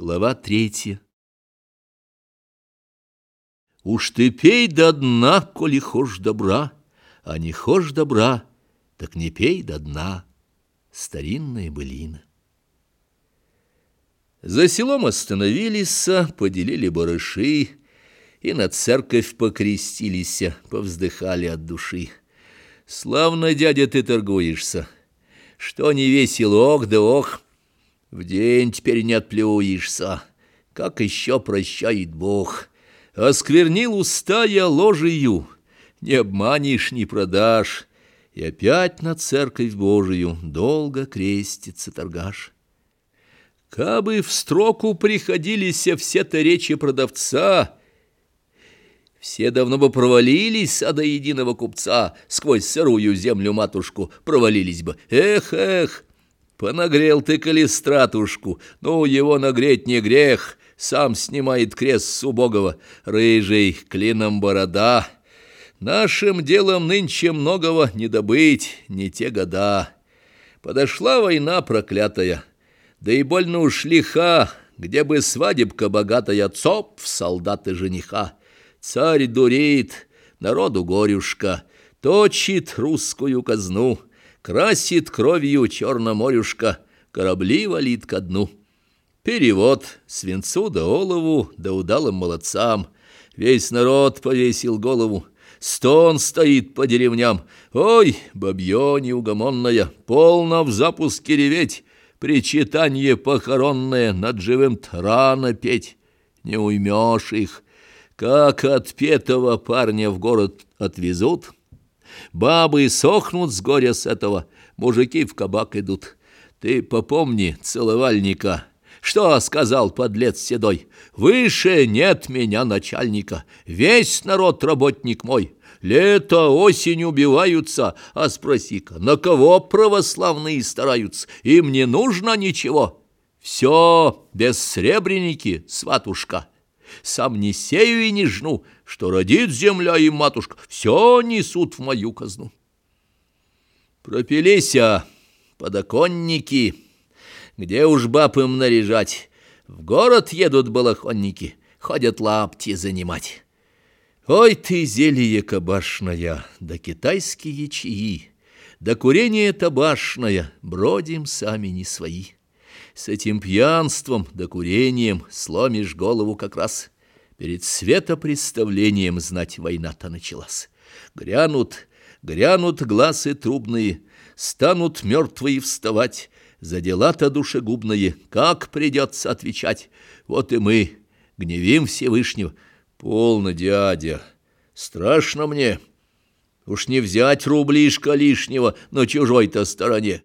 Глава третья. Уж ты пей до дна, коли хошь добра, а не хошь добра, так не пей до дна. Старинная былина. За селом остановились, поделили барыши, и на церковь покрестились, повздыхали от души. Славно, дядя, ты торгуешься, что не весел, ох да ох, в день теперь не отплюешься, как еще прощает Бог. Осквернил уста я ложею, не обманешь, не продашь, и опять на церковь Божию долго крестится торгаш. Кабы в строку приходились все-то речи продавца, все давно бы провалились, а до единого купца сквозь сырую землю матушку провалились бы. Эх, эх! Понагрел ты калистратушку, ну, его нагреть не грех, сам снимает крест с убогого, рыжий, клином борода. Нашим делом нынче многого не добыть, не те года. Подошла война проклятая, да и больно уж лиха, где бы свадебка богатая, цоп в солдаты жениха. Царь дурит, народу горюшка, точит русскую казну — Красит кровью черноморюшка, корабли валит ко дну. Перевод свинцу да олову, да удалым молодцам. Весь народ повесил голову, стон стоит по деревням. Ой, бабье неугомонная, полно в запуске реветь, Причитание похоронное над живым рано петь. Не уймешь их, как отпетого парня в город отвезут — Бабы сохнут с горя с этого, мужики в кабак идут. Ты попомни целовальника, что сказал подлец седой? Выше нет меня начальника, весь народ работник мой. Лето, осень убиваются, а спроси-ка, на кого православные стараются? Им не нужно ничего. Все без сребреники, сватушка. Сам не сею и не жну, что родит земля и матушка, все несут в мою казну. Пропилися подоконники, где уж баб им наряжать. В город едут балахонники, ходят лапти занимать. Ой ты, зелье кабашная, да китайские чаи, да курение табашное, бродим сами не свои. С этим пьянством да курением сломишь голову как раз. Перед светопредставлением знать война-то началась. Грянут, грянут глазы трубные, станут мертвые вставать. За дела-то душегубные, как придется отвечать? Вот и мы гневим Всевышнего. Полно, дядя, страшно мне. Уж не взять рублишка лишнего на чужой-то стороне.